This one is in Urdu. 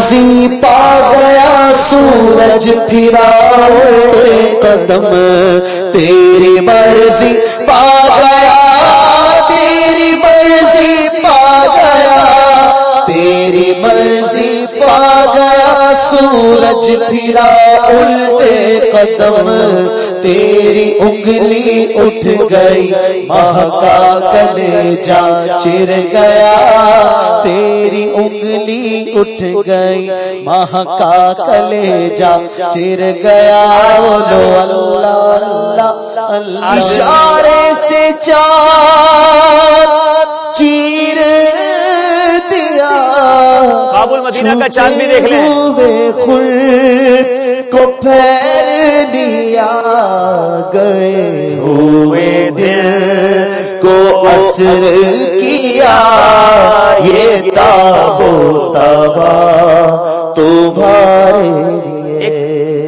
مرضی پا گیا سورج پھرا قدم، تیری مرضی پا گیا، تیری مرضی پا گیا، تیری مرضی پا گیا سورج پھرا الٹے قدم تیری انگلی اٹھ گئی مہکا کلے جا چر گیا۔ تیری انگلی اٹھ گئی مہکا کلے جا چر گیا۔ اللہ اللہ اشارے سے چار چیر دیا۔ بابل مدینہ کا چاند بھی دیکھ لیں۔ کو بھی آ گئے ہوئے دل کو اثر کیا یہ تاب تبا تو